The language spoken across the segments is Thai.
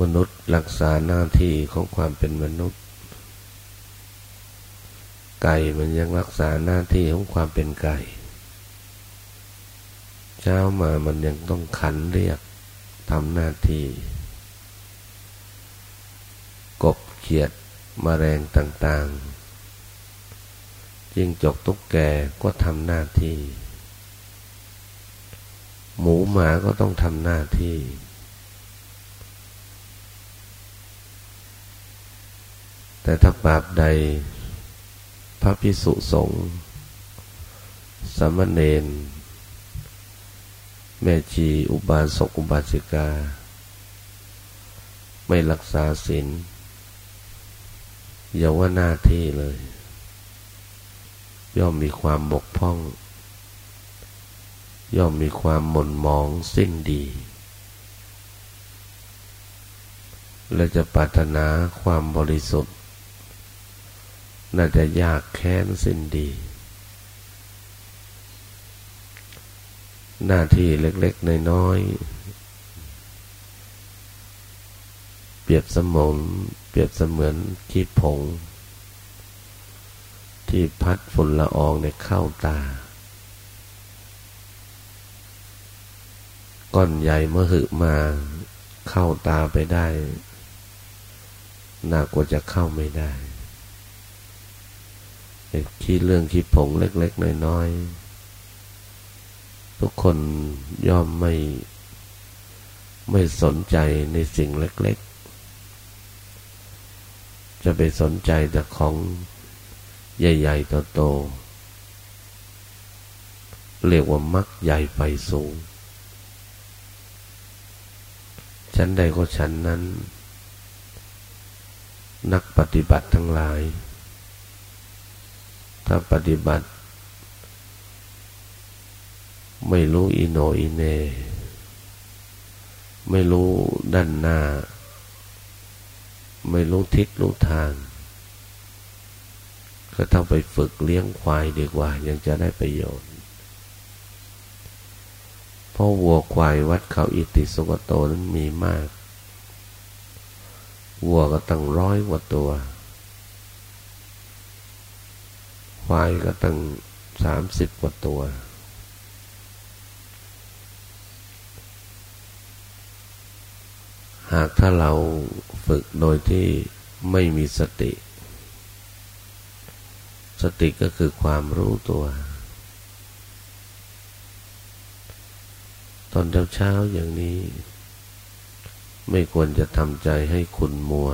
มนุษย์รักษาหน้าที่ของความเป็นมนุษย์ ไก่มันยังรักษาหน้าที่ของความเป็นไก่ เช้ามามันยังต้องขันเรียกทำหน้าที่ กบเขียดมแมลงต่างๆจิงจกตุ๊กแกก็ทำหน้าที่ หมูหมาก็ต้องทำหน้าที่ แต่ถ้าบาปใด พระพิสุสงฆ์สมณเณรแม่ชีอุบาสกอุบาสิกา ไม่รักษาศีลอย่าว่าหน้าที่เลย ย่อมมีความบกพร่อง ย่อมมีความหม่นมองสิ้นดี และจะปรารถนาความบริสุทธิ์ น่าจะยากแค้นสิ้นดี หน้าที่เล็กๆน้อยๆเปรียบสมนเปรียบเสมือนขี้ผง ที่พัดฝุ่นละอองในเข้าตา ก้อนใหญ่เมื่อหึมาเข้าตาไปได้น่ากว่าจะเข้าไม่ได้ คิดเรื่องคิดผงเล็ก ๆ น้อยๆ ทุกคนย่อมไม่ ไม่สนใจในสิ่งเล็ก ๆ จะไปสนใจแต่ของใหญ่ ๆ โตๆ เรียกว่ามักใหญ่ไฟสูงฉันใดก็ฉันนั้น นักปฏิบัติทั้งหลาย ถ้าปฏิบัติ ไม่รู้อิโนอิเน ไม่รู้ด้านหน้า ไม่รู้ทิศรู้ทาง ก็ต้องไปฝึกเลี้ยงควายดีกว่า ยังจะได้ประโยชน์เพราะวัวควายวัดเขาอิติสุกโตนั้นมีมาก วัวก็ตั้งร้อยกว่าตัว ควายก็ตั้งสามสิบกว่าตัว หากถ้าเราฝึกโดยที่ไม่มีสติ สติก็คือความรู้ตัว ตอนเช้าๆอย่างนี้ ไม่ควรจะทำใจให้คุณมัว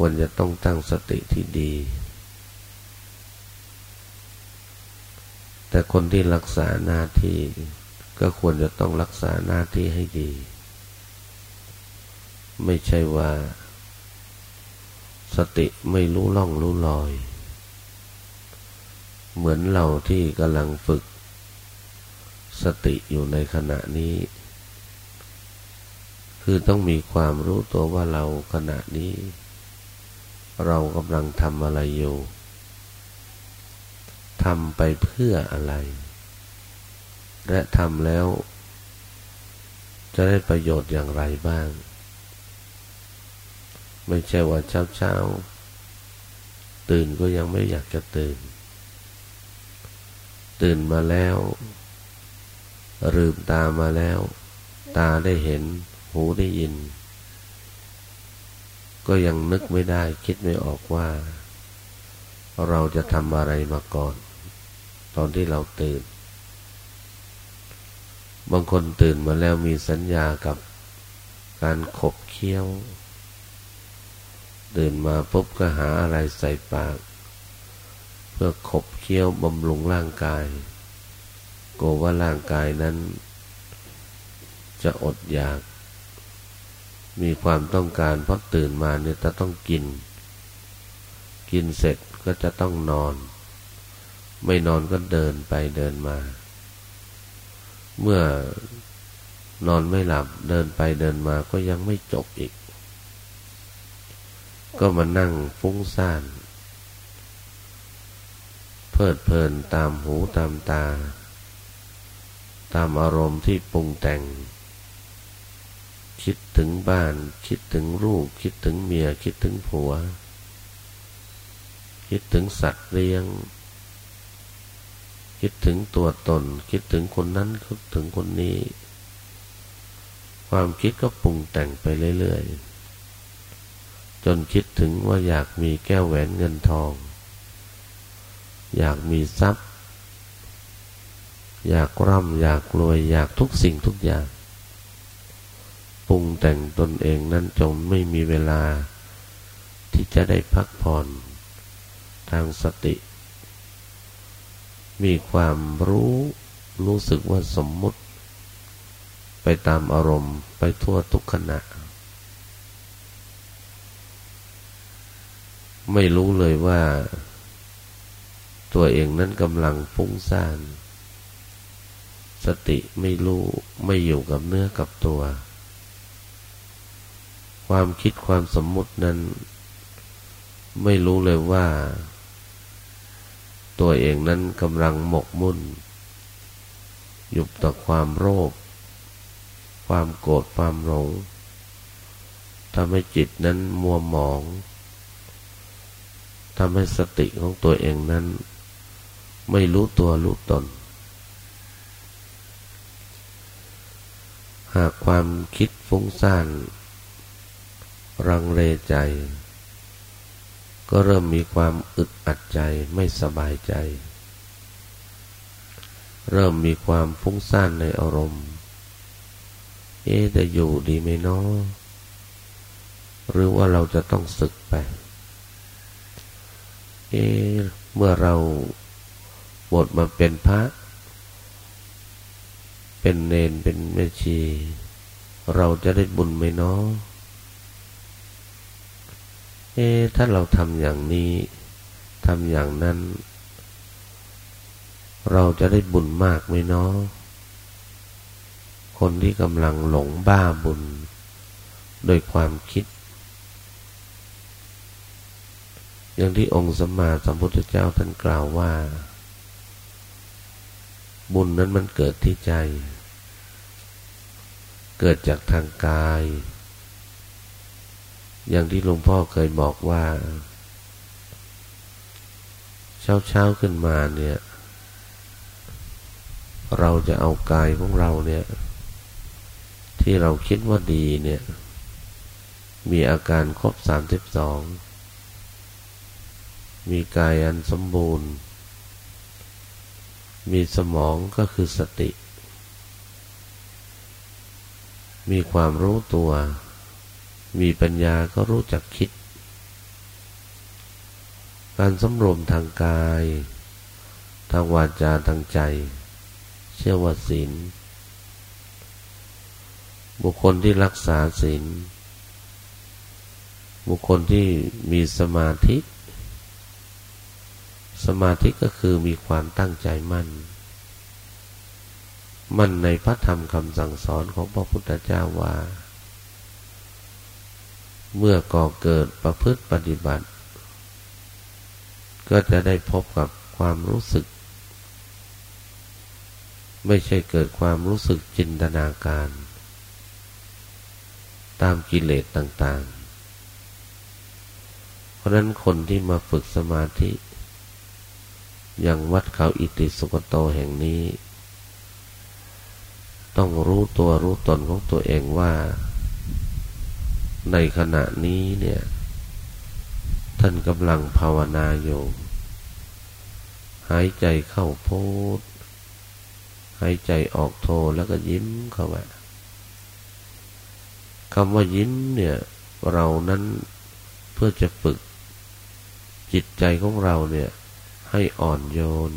ควรจะต้องตั้งสติที่ดี แต่คนที่รักษาหน้าที่ก็ควรจะต้องรักษาหน้าที่ให้ดี ไม่ใช่ว่า สติไม่รู้ล่องรู้ลอย เหมือนเราที่กำลังฝึก สติอยู่ในขณะนี้ คือต้องมีความรู้ตัวว่าเราขณะนี้ เรากำลังทำอะไรอยู่ทำไปเพื่ออะไร และทำแล้ว จะได้ประโยชน์อย่างไรบ้าง ไม่ใช่ว่าเช้าเช้าตื่นก็ยังไม่อยากจะตื่น ตื่นมาแล้วลืมตามาแล้ว ตาได้เห็น หูได้ยิน ก็ยังนึกไม่ได้คิดไม่ออกว่า เราจะทำอะไรมาก่อน ตอนที่เราตื่น บางคนตื่นมาแล้วมีสัญญากับการขบเคี้ยว ตื่นมาปุ๊บก็หาอะไรใส่ปาก เพื่อขบเคี้ยวบำรุงร่างกายกลัวว่าร่างกายนั้น จะอดอยาก มีความต้องการเพราะตื่นมาเนี่ยจะต้องกิน กินเสร็จก็จะต้องนอน ไม่นอนก็เดินไปเดินมา เมื่อนอนไม่หลับเดินไปเดินมาก็ยังไม่จบอีก ก็มานั่งฟุ้งซ่าน เพลิดเพลินตามหูตามตา ตามอารมณ์ที่ปรุงแต่ง คิดถึงบ้าน คิดถึงลูก คิดถึงเมีย คิดถึงผัว คิดถึงสัตว์เลี้ยง คิดถึงตัวตน คิดถึงคนนั้นคิดถึงคนนี้ ความคิดก็ปรุงแต่งไปเรื่อยๆ จนคิดถึงว่าอยากมีแก้วแหวนเงินทอง อยากมีทรัพย์ อยากร่ำอยากรวยอยากทุกสิ่งทุกอย่าง ปรุงแต่งตนเองนั้นจนไม่มีเวลา ที่จะได้พักผ่อน ทางสติ มีความรู้รู้สึกว่าสมมุติ ไปตามอารมณ์ไปทั่วทุกขณะ ไม่รู้เลยว่า ตัวเองนั้นกำลังฟุ้งซ่าน สติไม่รู้ไม่อยู่กับเนื้อกับตัว ความคิดความสมมุตินั้น ไม่รู้เลยว่า ตัวเองนั้นกำลังหมกมุ่น อยู่ต่อความโรคความโกรธความหลงทำให้จิตนั้นมัวหมองทำให้สติของตัวเองนั้น ไม่รู้ตัวรู้ตน หากความคิดฟุ้งซ่าน รังเลใจ ก็เริ่มมีความอึดอัดใจไม่สบายใจ เริ่มมีความฟุ้งซ่านในอารมณ์ เอ๊จะอยู่ดีไหมน้อหรือว่าเราจะต้องศึกไป เอ๊เมื่อเราบทมาเป็นพระ เป็นเนนเป็นแม่ชี เราจะได้บุญไหมเน้อ เอ๊ถ้าเราทำอย่างนี้ทำอย่างนั้น เราจะได้บุญมากไหมเนาะคนที่กำลังหลงบ้าบุญ โดยความคิด อย่างที่องค์สมมาสัมพุทธเจ้าท่านกล่าวว่า บุญนั้นมันเกิดที่ใจ เกิดจากทางกาย อย่างที่หลวงพ่อเคยบอกว่า เช้าเช้าขึ้นมาเนี่ย เราจะเอากายของเราเนี่ย ที่เราคิดว่าดีเนี่ย มีอาการครบสามสิบสองมีกายอันสมบูรณ์ มีสมองก็คือสติ มีความรู้ตัว มีปัญญาก็รู้จักคิด การสำรวมทางกาย ทางวาจาทางใจ เชื่อว่าศีลบุคคลที่รักษาศีลบุคคลที่มีสมาธิ สมาธิก็คือมีความตั้งใจมั่น มั่นในพระธรรมคำสั่งสอนของพระพุทธเจ้าว่า เมื่อก่อเกิดประพฤติปฏิบัติ ก็จะได้พบกับความรู้สึก ไม่ใช่เกิดความรู้สึกจินตนาการ ตามกิเลสต่างๆ เพราะนั้นคนที่มาฝึกสมาธิอย่างวัดเขาอิติสุกโตแห่งนี้ ต้องรู้ตัวรู้ตนของตัวเองว่า ในขณะนี้เนี่ย ท่านกำลังภาวนาอยู่ หายใจเข้าโพดหายใจออกโทแล้วก็ยิ้มเข้าไปคำว่ายิ้มเนี่ย เรานั้นเพื่อจะฝึก จิตใจของเราเนี่ย ให้อ่อนโยน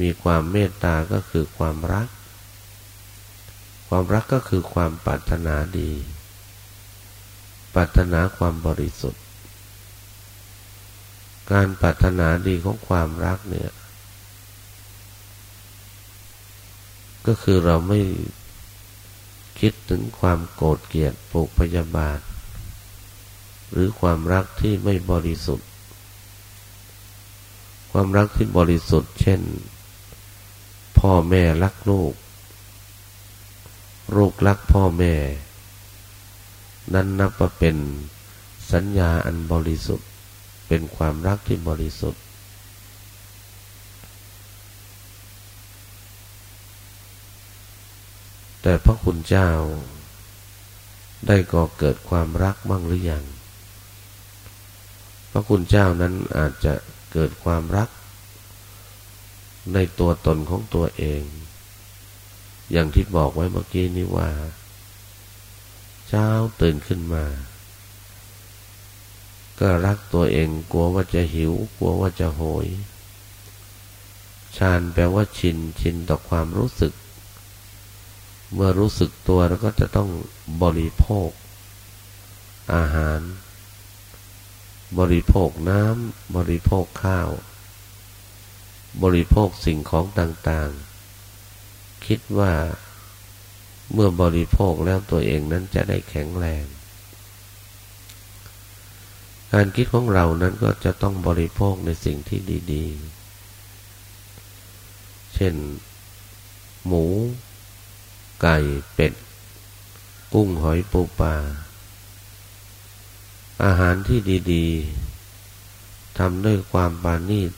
มีความเมตตาก็คือความรัก ความรักก็คือความปรารถนาดี ปรารถนาความบริสุทธิ์ การปรารถนาดีของความรักเนี่ย ก็คือเราไม่คิดถึงความโกรธเกลียดปลูกพยาบาท หรือความรักที่ไม่บริสุทธิ์ ความรักที่บริสุทธิ์ เช่น พ่อแม่รักลูก ลูกรักพ่อแม่ นั้นนับว่าเป็นสัญญาอันบริสุทธิ์ เป็นความรักที่บริสุทธิ์ แต่พระคุณเจ้า ได้ก่อเกิดความรักบ้างหรือยัง พระคุณเจ้านั้นอาจจะเกิดความรัก ในตัวตนของตัวเอง อย่างที่บอกไว้เมื่อกี้นี้ว่า เช้าตื่นขึ้นมา ก็รักตัวเองกลัวว่าจะหิว กลัวว่าจะโหยชานแปลว่าชินชินต่อความรู้สึก เมื่อรู้สึกตัวแล้วก็จะต้องบริโภค อาหาร บริโภคน้ำบริโภคข้าว บริโภคสิ่งของต่างๆ คิดว่า เมื่อบริโภคแล้วตัวเองนั้นจะได้แข็งแรง การคิดของเรานั้นก็จะต้องบริโภคในสิ่งที่ดี ๆ เช่น หมู ไก่เป็ด กุ้งหอยปูปลาอาหารที่ดีๆทำด้วยความปานีต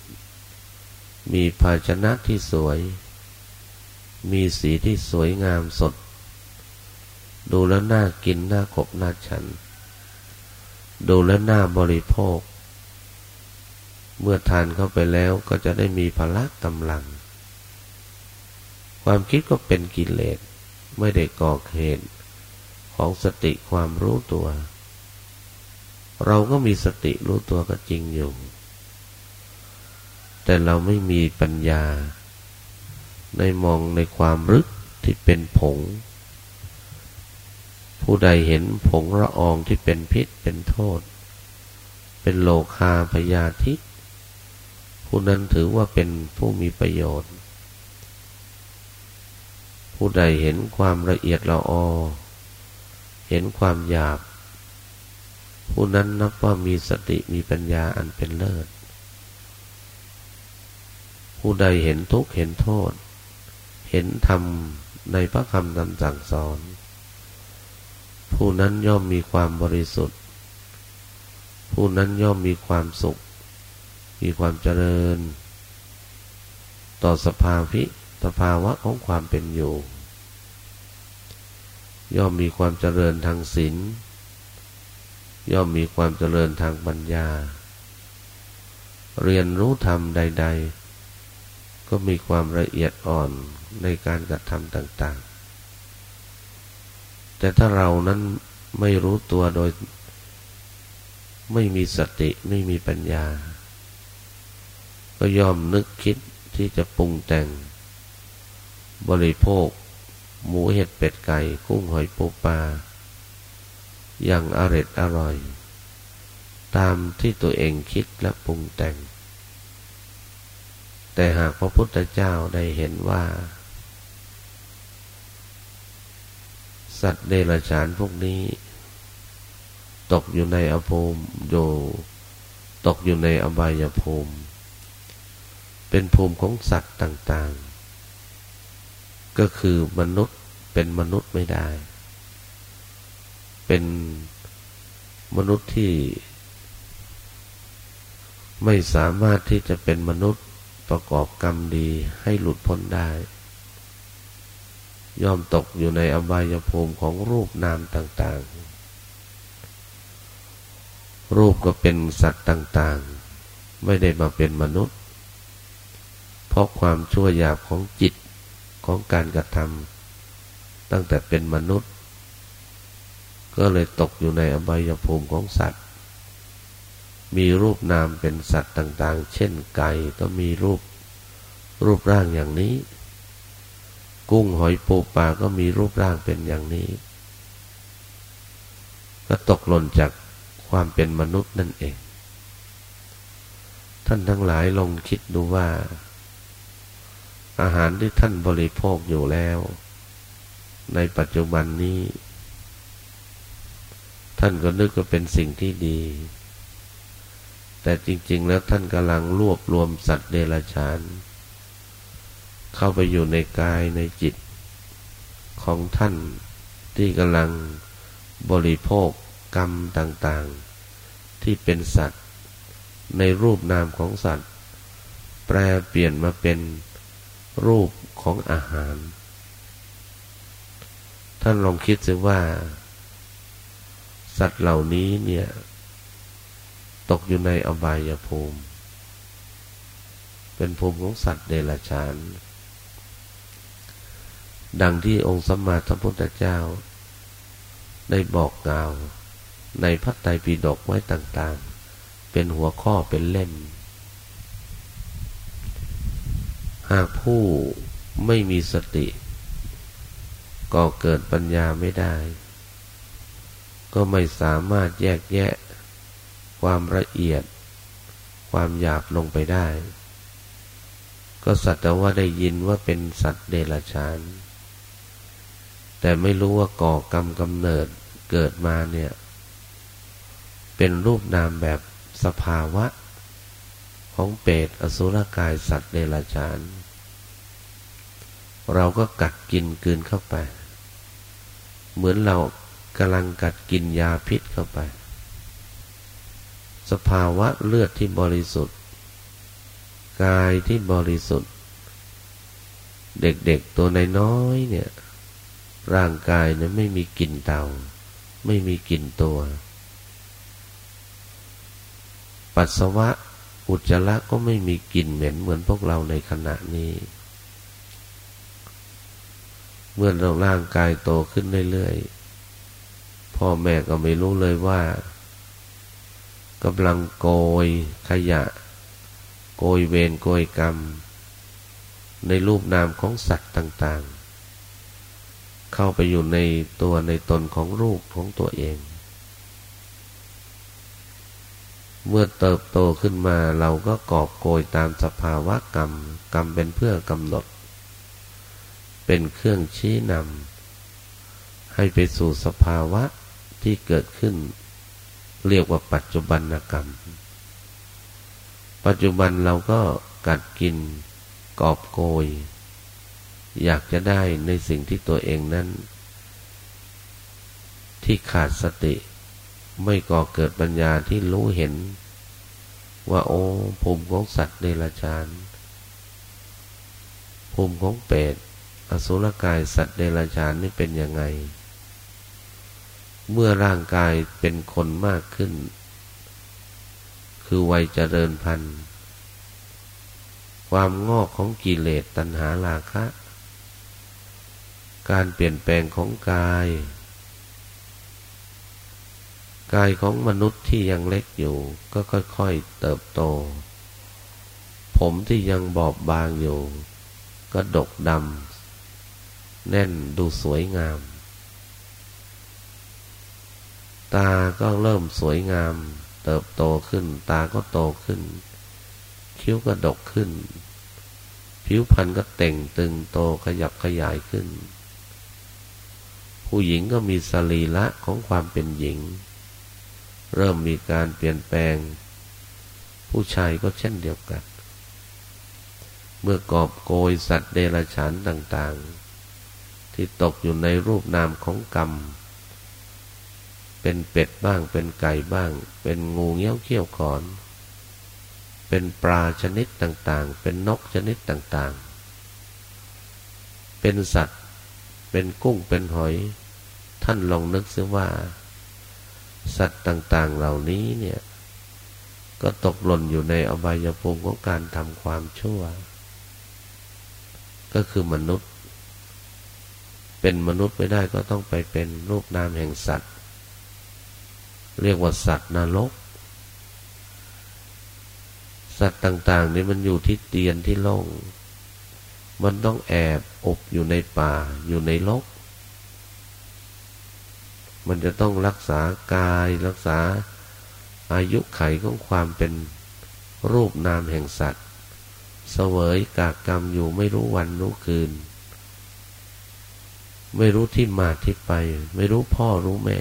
มีภาชนะที่สวย มีสีที่สวยงามสด ดูแล้วน่ากินน่าขบน่าฉัน ดูแล้วน่าบริโภค เมื่อทานเข้าไปแล้วก็จะได้มีพละกำลัง ความคิดก็เป็นกิเลสไม่ได้ก่อเหตุของสติความรู้ตัว เราก็มีสติรู้ตัวก็จริงอยู่ แต่เราไม่มีปัญญา ในมองในความรึกที่เป็นผง ผู้ใดเห็นผงละอองที่เป็นพิษเป็นโทษ เป็นโลคาพยาธิผู้นั้นถือว่าเป็นผู้มีประโยชน์ ผู้ใดเห็นความละเอียดละออ เห็นความหยาบ ผู้นั้นนับว่ามีสติมีปัญญาอันเป็นเลิศ ผู้ใดเห็นทุกข์เห็นโทษ เห็นธรรมในพระคำคำสั่งสอน ผู้นั้นย่อมมีความบริสุทธิ์ ผู้นั้นย่อมมีความสุข มีความเจริญ ต่อสภาพิสภาวะของความเป็นอยู่ ย่อมมีความเจริญทางศีลย่อมมีความเจริญทางปัญญา เรียนรู้ธรรมใด ๆ ก็มีความละเอียดอ่อนในการกระทำต่าง ๆ แต่ถ้าเรานั้นไม่รู้ตัวโดย ไม่มีสติไม่มีปัญญา ก็ยอมนึกคิดที่จะปรุงแต่ง บริโภค หมูเห็ดเป็ดไก่ กุ้งหอยปูปลาอย่างอร็ดอร่อย ตามที่ตัวเองคิดและปรุงแต่ง แต่หากพระพุทธเจ้าได้เห็นว่า สัตว์เดรัจฉานพวกนี้ ตกอยู่ในอภูมิอยู่ตกอยู่ในอบายภูมิ เป็นภูมิของสัตว์ต่างๆ ก็คือมนุษย์เป็นมนุษย์ไม่ได้ เป็นมนุษย์ที่ ไม่สามารถที่จะเป็นมนุษย์ประกอบกรรมดีให้หลุดพ้นได้ ย่อมตกอยู่ในอบายภูมิของรูปนามต่าง ๆ รูปก็เป็นสัตว์ต่าง ๆ ไม่ได้มาเป็นมนุษย์ เพราะความชั่วหยาบของจิตของการกระทำตั้งแต่เป็นมนุษย์ ก็เลยตกอยู่ในอบายภูมิของสัตว์ มีรูปนามเป็นสัตว์ต่าง ๆ เช่นไก่ก็มีรูปรูปร่างอย่างนี้ กุ้งหอยปูปลาก็มีรูปร่างเป็นอย่างนี้ ก็ตกหล่นจากความเป็นมนุษย์นั่นเอง ท่านทั้งหลายลองคิดดูว่า อาหารที่ท่านบริโภคอยู่แล้ว ในปัจจุบันนี้ ท่านก็นึกว่าเป็นสิ่งที่ดี แต่จริง ๆ แล้วท่านกำลังรวบรวมสัตว์เดรัจฉาน เข้าไปอยู่ในกายในจิต ของท่านที่กำลังบริโภคกรรมต่างๆ ที่เป็นสัตว์ ในรูปนามของสัตว์ แปลเปลี่ยนมาเป็นรูปของอาหาร ท่านลองคิดสิว่า สัตว์เหล่านี้เนี่ย ตกอยู่ในอบายภูมิ เป็นภูมิของสัตว์เดรัจฉาน ดังที่องค์สัมมาสัมพุทธเจ้า ได้บอกกล่าว ในพระไตรปิฎกไว้ต่างๆ เป็นหัวข้อเป็นเล่ม หากผู้ไม่มีสติ ก็เกิดปัญญาไม่ได้ ก็ไม่สามารถแยกแยะ ความละเอียด ความหยาบลงไปได้ ก็สัตว์แต่ว่าได้ยินว่าเป็นสัตว์เดรัจฉาน แต่ไม่รู้ว่าก่อกรรมกำเนิดเกิดมาเนี่ย เป็นรูปนามแบบสภาวะ ของเปรตอสุรกายสัตว์เดรัจฉาน เราก็กัดกินกืนเข้าไป เหมือนเรากำลังกัดกินยาพิษเข้าไป สภาวะเลือดที่บริสุทธิ์ กายที่บริสุทธิ์ เด็กๆตัวน้อยๆเนี่ย ร่างกายเนี่ยไม่มีกลิ่นเตา ไม่มีกลิ่นตัว ปัสสาวะอุจจาระก็ไม่มีกลิ่นเหม็นเหมือนพวกเราในขณะนี้ เมื่อเราร่างกายโตขึ้นเรื่อยๆ พ่อแม่ก็ไม่รู้เลยว่ากำลังโกยขยะ โกยเวรโกยกรรม ในรูปนามของสัตว์ต่างๆ เข้าไปอยู่ในตัวในตนของรูปของตัวเอง เมื่อเติบโตขึ้นมาเราก็กอบโกยตามสภาวะกรรม กรรมเป็นเพื่อกำหนด เป็นเครื่องชี้นำให้ไปสู่สภาวะที่เกิดขึ้น เรียกว่าปัจจุบันกรรม ปัจจุบันเราก็กัดกินกอบโกย อยากจะได้ในสิ่งที่ตัวเองนั้น ที่ขาดสติ ไม่ก่อเกิดปัญญาที่รู้เห็น ว่าโอ้ภูมิของสัตว์เดรัจฉานภูมิของเปรตอสุรกายสัตว์เดรัจฉานนี่เป็นยังไง เมื่อร่างกายเป็นคนมากขึ้น คือวัยเจริญพันธุ์ความงอกของกิเลสตัณหาราคะ การเปลี่ยนแปลงของกาย กายของมนุษย์ที่ยังเล็กอยู่ ก็ค่อยๆเติบโต ผมที่ยังบอบบางอยู่ ก็ดกดำแน่นดูสวยงาม ตาก็เริ่มสวยงาม เติบโตขึ้น ตาก็โตขึ้น คิ้วก็ดกขึ้น ผิวพรรณก็เต่งตึงโตขยับขยายขึ้น ผู้หญิงก็มีสรีระของความเป็นหญิง เริ่มมีการเปลี่ยนแปลง ผู้ชายก็เช่นเดียวกัน เมื่อกอบโกยสัตว์เดรัจฉานต่างๆ ที่ตกอยู่ในรูปนามของกรรม เป็นเป็ดบ้างเป็นไก่บ้าง เป็นงูเงี้ยวเขี้ยวขอน เป็นปลาชนิดต่างๆ เป็นนกชนิดต่างๆ เป็นสัตว์ เป็นกุ้งเป็นหอย ท่านลองนึกซิว่า สัตว์ต่างๆเหล่านี้เนี่ย ก็ตกหล่นอยู่ในอบายภูมิของการทำความชั่ว ก็คือมนุษย์ เป็นมนุษย์ไม่ได้ก็ต้องไปเป็นรูปนามแห่งสัตว์ เรียกว่าสัตว์นรกสัตว์ต่าง ๆ นี่มันอยู่ที่เตียนที่โล่ง มันต้องแอบอบอยู่ในป่าอยู่ในลก มันจะต้องรักษากายรักษาอายุไขของความเป็นรูปนามแห่งสัตว์ เสวยกากกรรมอยู่ไม่รู้วันรู้คืน ไม่รู้ที่มาที่ไป ไม่รู้พ่อรู้แม่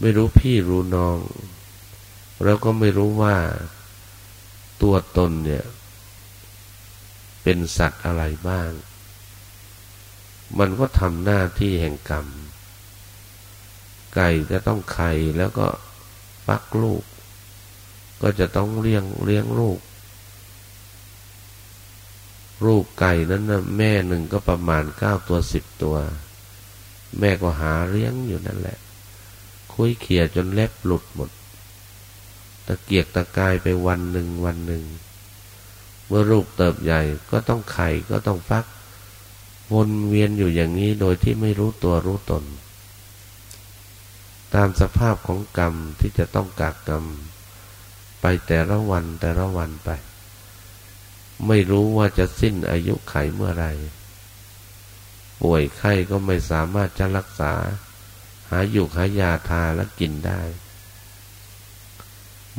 ไม่รู้พี่รู้น้อง แล้วก็ไม่รู้ว่าตัวตนเนี่ย เป็นสัตว์อะไรบ้าง มันก็ทำหน้าที่แห่งกรรม ไก่จะต้องไข่แล้วก็ฟักลูก ก็จะต้องเลี้ยงเลี้ยงลูก ลูกไก่นั้นนะแม่หนึ่งก็ประมาณเก้าตัวสิบตัว แม่ก็หาเลี้ยงอยู่นั่นแหละ คุยเขี่ยจนเล็บหลุดหมด ตะเกียกตะกายไปวันหนึ่งวันหนึ่ง เมื่อลูกเติบใหญ่ก็ต้องไข่ก็ต้องฟัก วนเวียนอยู่อย่างนี้โดยที่ไม่รู้ตัวรู้ตน ตามสภาพของกรรมที่จะต้องกากกรรม ไปแต่ละวันแต่ละวันไป ไม่รู้ว่าจะสิ้นอายุไขเมื่อไรป่วยไข้ก็ไม่สามารถจะรักษา หาอยู่หายาทาและกินได้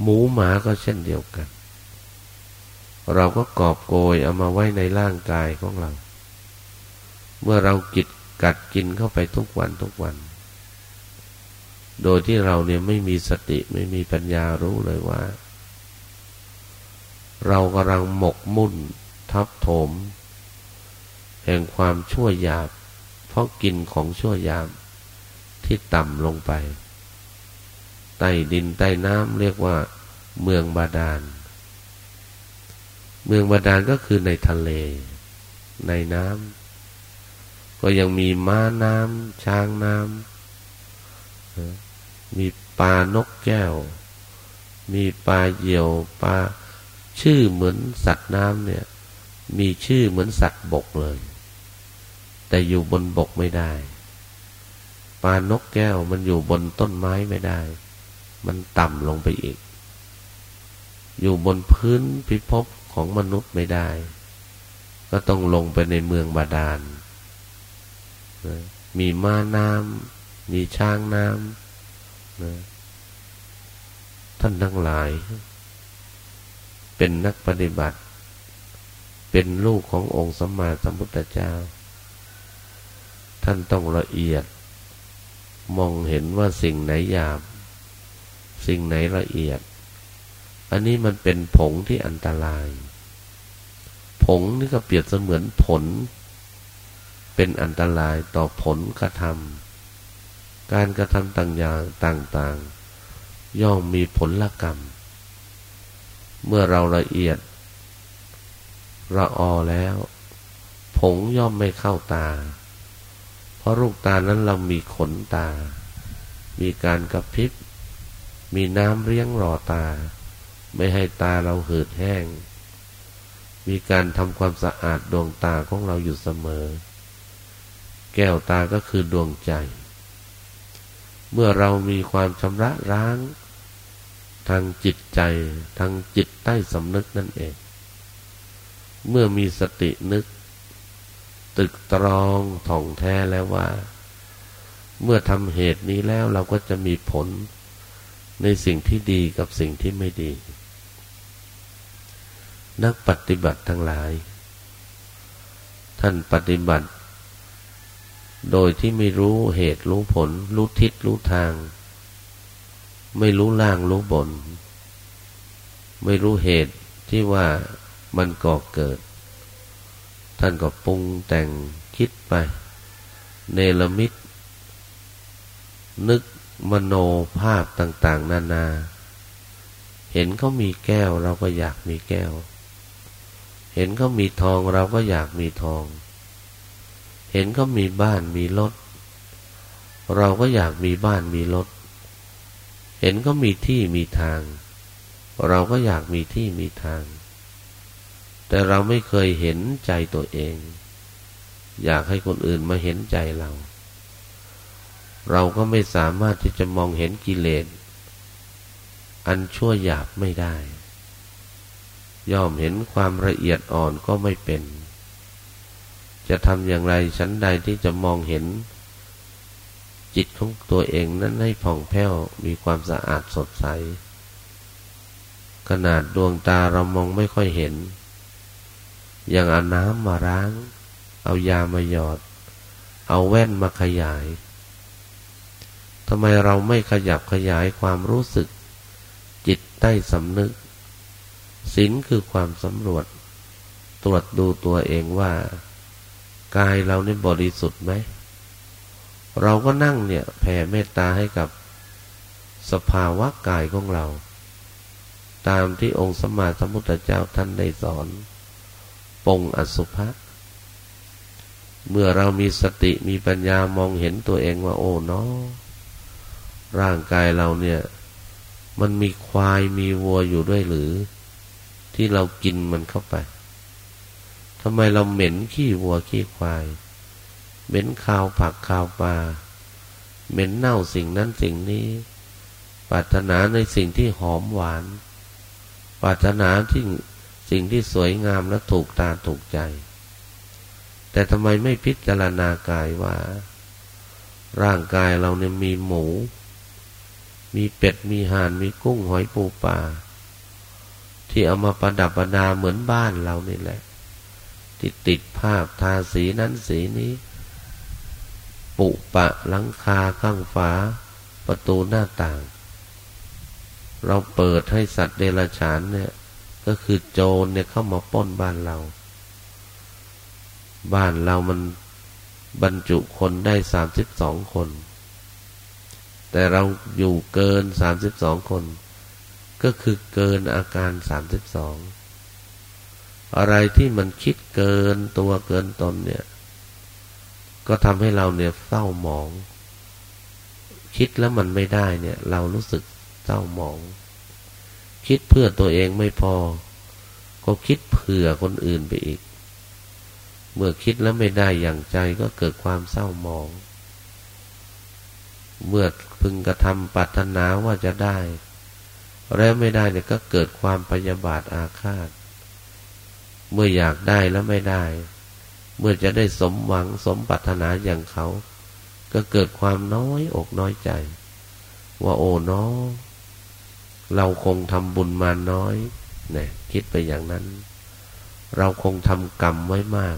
หมูหมาก็เช่นเดียวกัน เราก็กอบโกยเอามาไว้ในร่างกายของเรา เมื่อเรากิดกัดกินเข้าไปทุกวันทุกวัน โดยที่เราเนี่ยไม่มีสติไม่มีปัญญารู้เลยว่า เรากำลังหมกมุ่นทับถม แห่งความชั่วหยาบ เพราะกินของชั่วหยาบที่ต่ำลงไป ใต้ดินใต้น้ำเรียกว่าเมืองบาดาล เมืองบาดาลก็คือในทะเล ในน้ำก็ยังมีม้าน้ำช้างน้ำมีปลานกแก้ว มีปลาเหยี่ยวปลาชื่อเหมือนสัตว์น้ำเนี่ย มีชื่อเหมือนสัตว์บกเลย แต่อยู่บนบกไม่ได้ปลานกแก้วมันอยู่บนต้นไม้ไม่ได้ มันต่ำลงไปอีก อยู่บนพื้นพิภพ ของมนุษย์ไม่ได้ ก็ต้องลงไปในเมืองบาดาล มีม้าน้ำ มีช้างน้ำท่านทั้งหลาย เป็นนักปฏิบัติ เป็นลูกขององค์สัมมาสัมพุทธเจ้า ท่านต้องละเอียด มองเห็นว่าสิ่งไหนหยาบ สิ่งไหนละเอียด อันนี้มันเป็นผงที่อันตราย ผงนี่ก็เปรียบเสมือนผล เป็นอันตรายต่อผลกระทำการกระทำต่างอย่างต่างๆ ย่อมมีผลละกรรม เมื่อเราละเอียด ระออแล้ว ผงย่อมไม่เข้าตา เพราะลูกตานั้นเรามีขนตา มีการกระพริบ มีน้ำเลี้ยงหล่อตา ไม่ให้ตาเราเหือดแห้ง มีการทำความสะอาดดวงตาของเราอยู่เสมอ แก้วตาก็คือดวงใจ เมื่อเรามีความชำระล้าง ทางจิตใจทางจิตใต้สำนึกนั่นเอง เมื่อมีสตินึก ตึกตรองท่องแท้แล้วว่า เมื่อทำเหตุนี้แล้วเราก็จะมีผลในสิ่งที่ดีกับสิ่งที่ไม่ดี นักปฏิบัติทั้งหลาย ท่านปฏิบัติ โดยที่ไม่รู้เหตุรู้ผล รู้ทิศรู้ทาง ไม่รู้ล่างรู้บน ไม่รู้เหตุที่ว่ามันก่อเกิด ท่านก็ปรุงแต่งคิดไป เนรมิต นึกมโนภาพต่าง ๆ นานา เห็นเขามีแก้วเราก็อยากมีแก้ว เห็นเขามีทองเราก็อยากมีทอง เห็นเขามีบ้านมีรถ เราก็อยากมีบ้านมีรถ เห็นเขามีที่มีทาง เราก็อยากมีที่มีทาง แต่เราไม่เคยเห็นใจตัวเอง อยากให้คนอื่นมาเห็นใจเรา เราก็ไม่สามารถที่จะมองเห็นกิเลสอันชั่วหยาบไม่ได้ ย่อมเห็นความละเอียดอ่อนก็ไม่เป็น จะทำอย่างไรชั้นใดที่จะมองเห็น จิตของตัวเองนั้นให้ผ่องแผ้วมีความสะอาดสดใส ขนาดดวงตาเรามองไม่ค่อยเห็น อย่างเอาน้ำมาล้าง เอายามาหยอด เอาแว่นมาขยายทำไมเราไม่ขยับขยายความรู้สึก จิตใต้สำนึก ศีลคือความสำรวจ ตรวจดูตัวเองว่า กายเราเนี่ยบริสุทธิ์ไหม เราก็นั่งเนี่ย แผ่เมตตาให้กับสภาวะกายของเรา ตามที่องค์สมมาสมุทธเจ้าท่านได้สอนปงอสุภะเมื่อเรามีสติมีปัญญามองเห็นตัวเองว่า โอ้เนาะร่างกายเราเนี่ย มันมีควายมีวัวอยู่ด้วยหรือ ที่เรากินมันเข้าไปทำไมเราเหม็นขี้วัวขี้ควาย เหม็นข้าวผักข้าวปลา เหม็นเน่าสิ่งนั้นสิ่งนี้ ปรารถนาในสิ่งที่หอมหวาน ปรารถนาที่สิ่งที่สวยงามและถูกตาถูกใจ แต่ทำไมไม่พิจารณากายว่า ร่างกายเราเนี่ยมีหมู มีเป็ด มีห่าน มีกุ้งหอยปูปลา ที่เอามาประดับประดาเหมือนบ้านเรานี่แหละ ที่ติดภาพทาสีนั้นสีนี้ ปุปะหลังคาข้างฝา ประตูหน้าต่าง เราเปิดให้สัตว์เดรัจฉานเนี่ย ก็คือโจรเนี่ยเข้ามาป้นบ้านเรา บ้านเรามันบรรจุคนได้สามสิบสองคน แต่เราอยู่เกินสามสิบสองคน ก็คือเกินอาการสามสิบสองอะไรที่มันคิดเกินตัวเกินตนเนี่ย ก็ทำให้เราเนี่ยเศร้าหมอง คิดแล้วมันไม่ได้เนี่ย เรารู้สึกเศร้าหมอง คิดเพื่อตัวเองไม่พอ ก็คิดเผื่อคนอื่นไปอีก เมื่อคิดแล้วไม่ได้อย่างใจก็เกิดความเศร้าหมอง เมื่อพึงกระทำปรารถนาว่าจะได้ แล้วไม่ได้เนี่ยก็เกิดความพยาบาทอาฆาต เมื่ออยากได้แล้วไม่ได้ เมื่อจะได้สมหวังสมปรารถนาอย่างเขา ก็เกิดความน้อยอกน้อยใจ ว่าโอ้น้องเราคงทำบุญมาน้อยเนี่ยคิดไปอย่างนั้น เราคงทำกรรมไว้มาก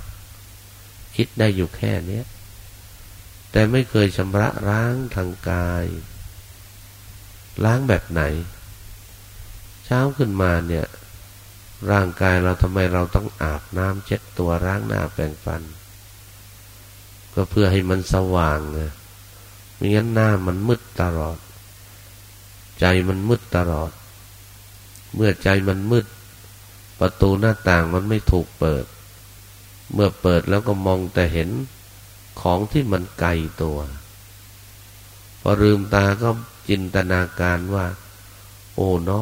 คิดได้อยู่แค่เนี้ยแต่ไม่เคยชำระล้างทางกาย ล้างแบบไหน ช้าขึ้นมาเนี่ย ร่างกายเราทำไมเราต้องอาบน้ำเช็ดตัวล้างหน้าแปรงฟัน ก็เพื่อให้มันสว่างไงไม่งั้นหน้ามันมืดตลอด ใจมันมืดตลอด เมื่อใจมันมืด ประตูหน้าต่างมันไม่ถูกเปิด เมื่อเปิดแล้วก็มองแต่เห็นของที่มันไกลตัว พอลืมตาก็จินตนาการว่า โอ้เน้อ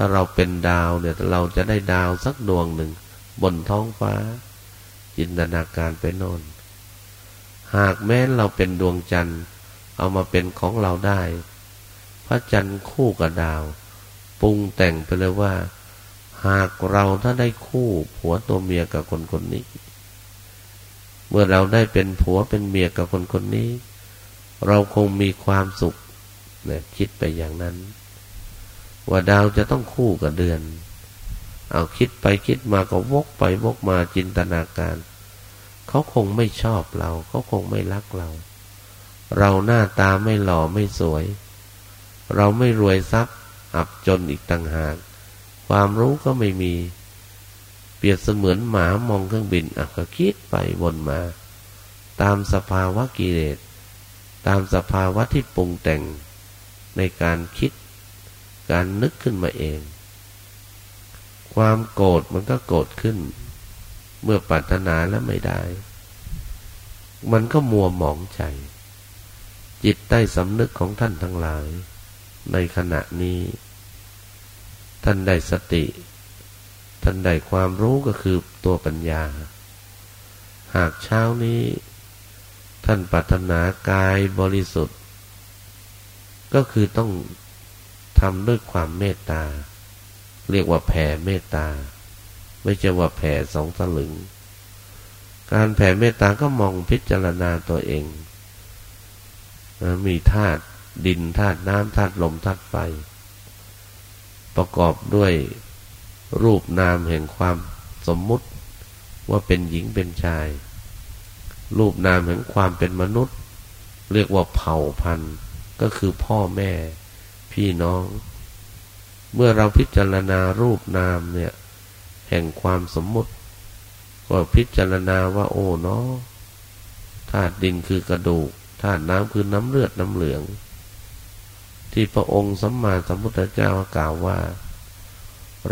ถ้าเราเป็นดาวเนี่ยเราจะได้ดาวสักดวงหนึ่ง บนท้องฟ้า จินตนาการไปโน่น หากแม้เราเป็นดวงจันทร์ เอามาเป็นของเราได้ พระจันทร์คู่กับดาว ปรุงแต่งไปเลยว่า หากเราถ้าได้คู่ผัวตัวเมียกับคนคนนี้ เมื่อเราได้เป็นผัวเป็นเมียกับคนคนนี้ เราคงมีความสุขเนี่ยคิดไปอย่างนั้น ว่าดาวจะต้องคู่กับเดือน เอาคิดไปคิดมาก็วกไปวกมาจินตนาการ เขาคงไม่ชอบเรา เขาคงไม่รักเรา เราหน้าตาไม่หล่อไม่สวย เราไม่รวยทรัพย์อับจนอีกต่างหาก ความรู้ก็ไม่มี เปรียบเสมือนหมามองเครื่องบินอะก็คิดไปวนมา ตามสภาวะกิเลส ตามสภาวะที่ปรุงแต่งในการคิด การนึกขึ้นมาเอง ความโกรธมันก็โกรธขึ้น เมื่อปรารถนาแล้วไม่ได้ มันก็มัวหมองใจ จิตใต้สำนึกของท่านทั้งหลาย ในขณะนี้ ท่านได้สติ ท่านได้ความรู้ก็คือตัวปัญญา หากเช้านี้ ท่านปรารถนากายบริสุทธิ์ ก็คือต้อง ทำด้วยความเมตตา เรียกว่าแผ่เมตตา ไม่ใช่ว่าแผ่สองสลึง การแผ่เมตตาก็มองพิจารณาตัวเอง มีธาตุดินธาตุน้ำธาตุลมธาตุไฟ ประกอบด้วยรูปนามแห่งความสมมุติว่าเป็นหญิงเป็นชาย รูปนามแห่งความเป็นมนุษย์ เรียกว่าเผ่าพันธุ์ก็คือพ่อแม่ พี่น้อง เมื่อเราพิจารณารูปนามเนี่ย แห่งความสมมุติ ก็พิจารณาว่า โอ้เนาะธาตุดินคือกระดูกธาตุน้ำคือน้ำเลือดน้ำเหลือง ที่พระองค์สัมมาสัมพุทธเจ้ากล่าวว่า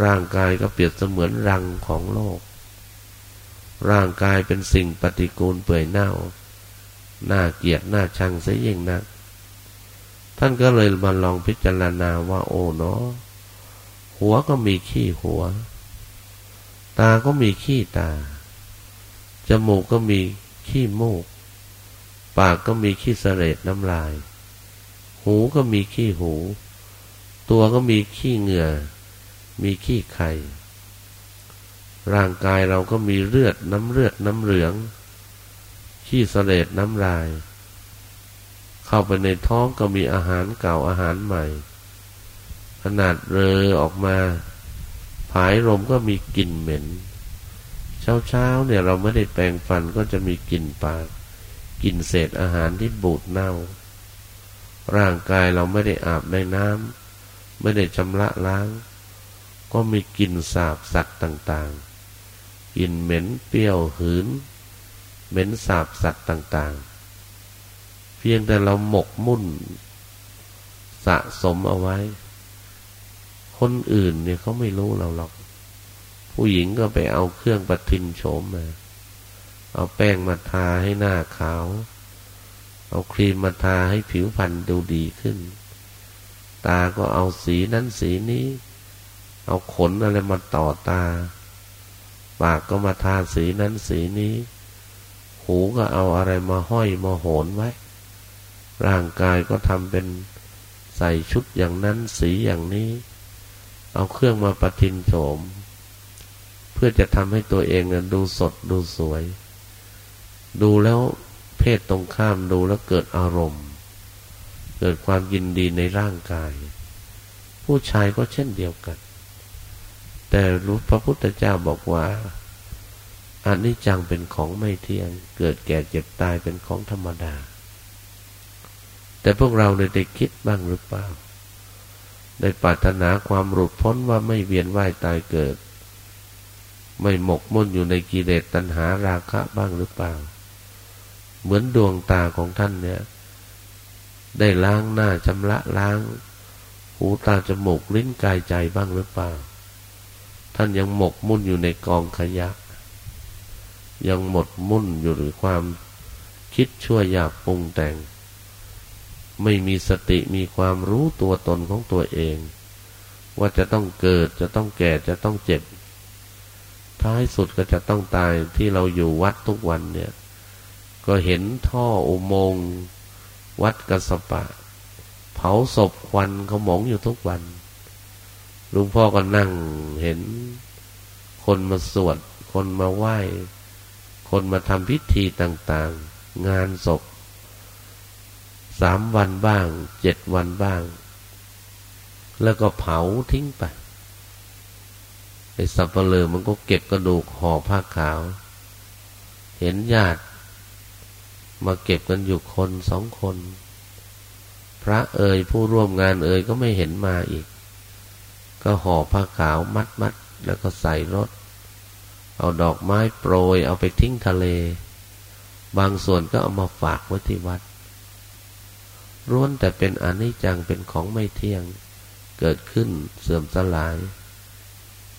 ร่างกายก็เปรียบเสมือนรังของโลก ร่างกายเป็นสิ่งปฏิกูลเปื่อยเน่า น่าเกลียดน่าชังเสียยิ่งนัก ท่านก็เลยมาลองพิจารณาว่าโอ้เนาะหัวก็มีขี้หัว ตาก็มีขี้ตา จมูกก็มีขี้มูก ปากก็มีขี้เสลดน้ำลาย หูก็มีขี้หู ตัวก็มีขี้เหงื่อ มีขี้ไข่ ร่างกายเราก็มีเลือดน้ำเลือดน้ำเหลือง ขี้เสลดน้ำลาย เข้าไปในท้องก็มีอาหารเก่าอาหารใหม่ ขนาดเรอออกมา ผายลมก็มีกลิ่นเหม็น เช้าเช้าเนี่ยเราไม่ได้แปรงฟันก็จะมีกลิ่นปากกลิ่นเศษอาหารที่บูดเน่า ร่างกายเราไม่ได้อาบในน้ำไม่ได้ชำระล้าง ก็มีกลิ่นสาบสัตว์ต่างๆกลิ่นเหม็นเปรี้ยวหืน เหม็นสาบสัตว์ต่างๆ พียงแต่เราหมกมุ่น สะสมเอาไว้ คนอื่นเนี่ยเขาไม่รู้เราหรอก ผู้หญิงก็ไปเอาเครื่องประทินโฉมมา เอาแป้งมาทาให้หน้าขาว เอาครีมมาทาให้ผิวพรรณดูดีขึ้น ตาก็เอาสีนั้นสีนี้ เอาขนอะไรมาต่อตา ปากก็มาทาสีนั้นสีนี้ หูก็เอาอะไรมาห้อยมาโหนไว้ ร่างกายก็ทำเป็นใส่ชุดอย่างนั้นสีอย่างนี้ เอาเครื่องมาประทินโฉมเพื่อจะทำให้ตัวเองดูสดดูสวย ดูแล้วเพศตรงข้ามดูแล้วเกิดอารมณ์ เกิดความยินดีในร่างกาย ผู้ชายก็เช่นเดียวกัน แต่รู้พระพุทธเจ้าบอกว่าอันนี้จังเป็นของไม่เที่ยง เกิดแก่เจ็บตายเป็นของธรรมดา แต่พวกเราได้คิดบ้างหรือเปล่า ได้ปรารถนาความหลุดพ้นว่าไม่เวียนว่ายตายเกิด ไม่หมกมุ่นอยู่ในกิเลสตัณหาราคะบ้างหรือเปล่า เหมือนดวงตาของท่านเนี่ย ได้ล้างหน้าชำระล้าง หูตาจมูกลิ้นกายใจบ้างหรือเปล่า ท่านยังหมกมุ่นอยู่ในกองขยะ ยังหมดมุ่นอยู่หรือความคิดชั่วอยากปรุงแต่ง ไม่มีสติมีความรู้ตัวตนของตัวเอง ว่าจะต้องเกิดจะต้องแก่จะต้องเจ็บ ท้ายสุดก็จะต้องตายที่เราอยู่วัดทุกวันเนี่ย ก็เห็นท่ออุโมงค์วัดกสปะ เผาศพควันเขาหมองอยู่ทุกวันลุงพ่อก็นั่งเห็น คนมาสวด คนมาไหว้ คนมาทำพิธีต่าง ๆ งานศพ สามวันบ้าง เจ็ดวันบ้าง แล้วก็เผาทิ้งไปไอ้สับเปลือมันก็เก็บกระดูกห่อผ้าขาว เห็นญาติ มาเก็บกันอยู่คนสองคน พระเอ่ยผู้ร่วมงานเอ่ยก็ไม่เห็นมาอีก ก็ห่อผ้าขาวมัดมัดแล้วก็ใส่รถ เอาดอกไม้โปรยเอาไปทิ้งทะเล บางส่วนก็เอามาฝากไว้ที่วัด ร้วนแต่เป็นอนิจจังเป็นของไม่เที่ยง เกิดขึ้นเสื่อมสลาย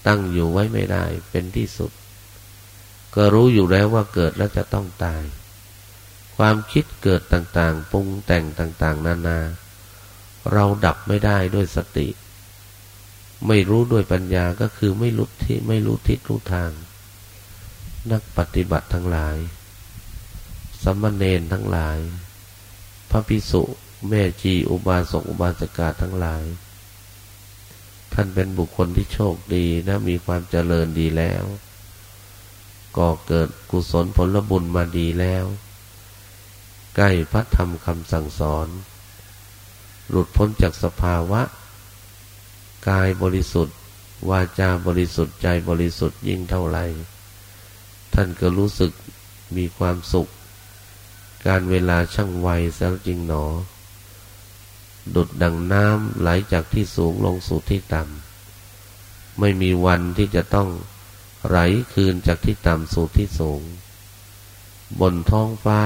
ตั้งอยู่ไว้ไม่ได้เป็นที่สุด ก็รู้อยู่แล้วว่าเกิดแล้วจะต้องตาย ความคิดเกิดต่างๆปรุงแต่งต่างๆ นานา เราดับไม่ได้ด้วยสติ ไม่รู้ด้วยปัญญาก็คือไม่รู้ที่ไม่รู้ทิศรู้ทาง นักปฏิบัติทั้งหลายสัมมเนนทั้งหลาย พระพิสุ แม่จีอุบาสกอุบาสกาทั้งหลาย ท่านเป็นบุคคลที่โชคดีนะมีความเจริญดีแล้ว ก็เกิดกุศลผลบุญมาดีแล้ว ใกล้พระธรรมคำสั่งสอน หลุดพ้นจากสภาวะ กายบริสุทธิ์ วาจาบริสุทธิ์ใจบริสุทธิ์ยิ่งเท่าไหร่ ท่านก็รู้สึกมีความสุข การเวลาช่างไวซะจริงหนอ ดุดดังน้ำไหลจากที่สูงลงสู่ที่ต่ำไม่มีวันที่จะต้องไหลคืนจากที่ต่ำสู่ที่สูง บนท้องฟ้า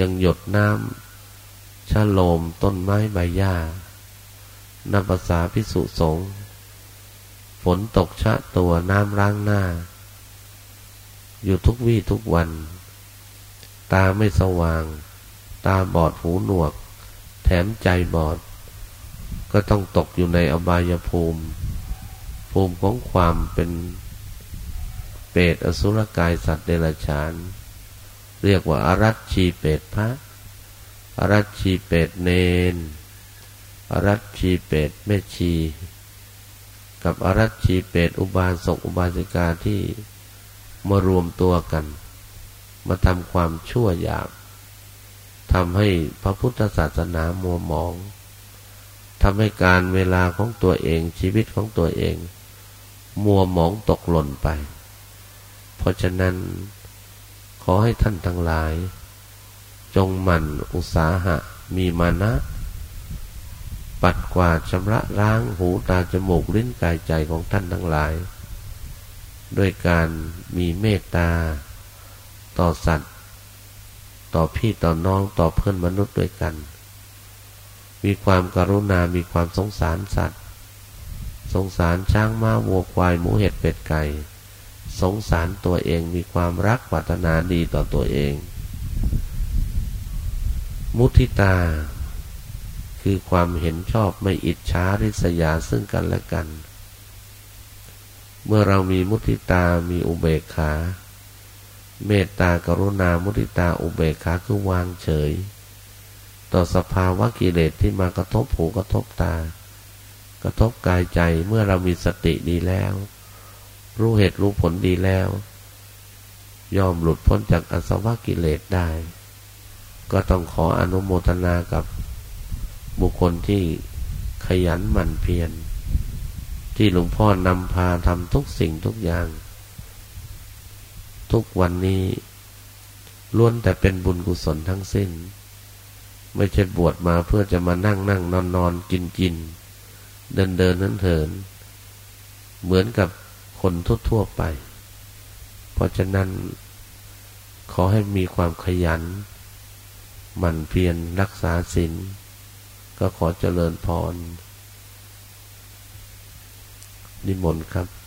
ยังหยดน้ำชะโลมต้นไม้ใบหญ้านับภาษาพิสุสงฝนตกชะตัวน้ำล้างหน้า อยู่ทุกวี่ทุกวัน ตาไม่สว่าง ตาบอดหูหนวก มใจบอด ก็ต้องตกอยู่ในอบายภูมิ ภูมิของความเป็นเปรตอสุรกายสัตว์เดรัจฉาน เรียกว่าอารัชชีเปรตพระอารัชชีเปรตเนนอารัชชีเปรตแม่ชี กับอารัชชีเปรตอุบาสกอุบาสิกาที่มารวมตัวกัน มาทำความชั่วหยาบ ทำให้พระพุทธศาสนามัวมองทำให้การเวลาของตัวเองชีวิตของตัวเอง มัวหมองตกหล่นไป เพราะฉะนั้น ขอให้ท่านทั้งหลาย จงหมั่นอุตสาหะ มีมานะ ปัดกวาดชำระล้างหูตาจมูกลิ้นกายใจของท่านทั้งหลาย ด้วยการมีเมตตา ต่อสัตว์ ต่อพี่ต่อน้องต่อเพื่อนมนุษย์ด้วยกัน มีความกรุณา มีความสงสารสัตว์ สงสารช้างม้าวัวควายหมูเห็ดเป็ดไก่ สงสารตัวเองมีความรักปรารถนาดีต่อตัวเอง มุทิตา คือความเห็นชอบไม่อิจฉาริษยาซึ่งกันและกัน เมื่อเรามีมุทิตามีอุเบกขา เมตตากรุณามุทิตาอุเบกขาคือวางเฉย ต่อสภาวะกิเลสที่มากระทบหูกระทบตา กระทบกายใจเมื่อเรามีสติดีแล้ว รู้เหตุรู้ผลดีแล้ว ยอมหลุดพ้นจากอสวะกิเลสได้ ก็ต้องขออนุโมทนากับบุคคลที่ขยันหมั่นเพียรที่หลวงพ่อนำพาทำทุกสิ่งทุกอย่าง ทุกวันนี้ล้วนแต่เป็นบุญกุศลทั้งสิ้น ไม่ใช่บวชมาเพื่อจะมานั่งนั่งนอนนอนกินกิน เดินเดินนั้นเถิน เหมือนกับคนทั่วๆไป เพราะฉะนั้น ขอให้มีความขยัน หมั่นเพียรรักษาศีลก็ขอเจริญพร นิมนต์ครับ